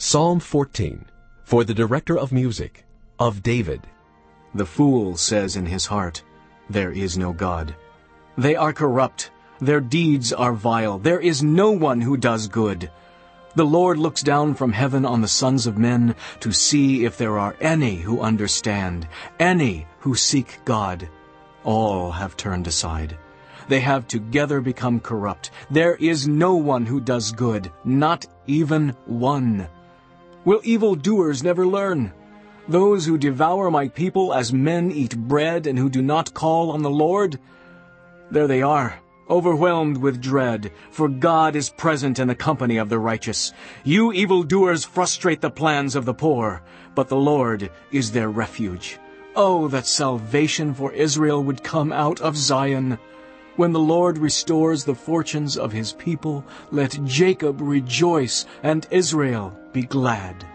Psalm 14, for the director of music, of David. The fool says in his heart, There is no God. They are corrupt. Their deeds are vile. There is no one who does good. The Lord looks down from heaven on the sons of men to see if there are any who understand, any who seek God. All have turned aside. They have together become corrupt. There is no one who does good, not even one. Will evildoers never learn? Those who devour my people as men eat bread and who do not call on the Lord? There they are, overwhelmed with dread, for God is present in the company of the righteous. You evildoers frustrate the plans of the poor, but the Lord is their refuge. Oh, that salvation for Israel would come out of Zion! When the Lord restores the fortunes of his people, let Jacob rejoice and Israel be glad.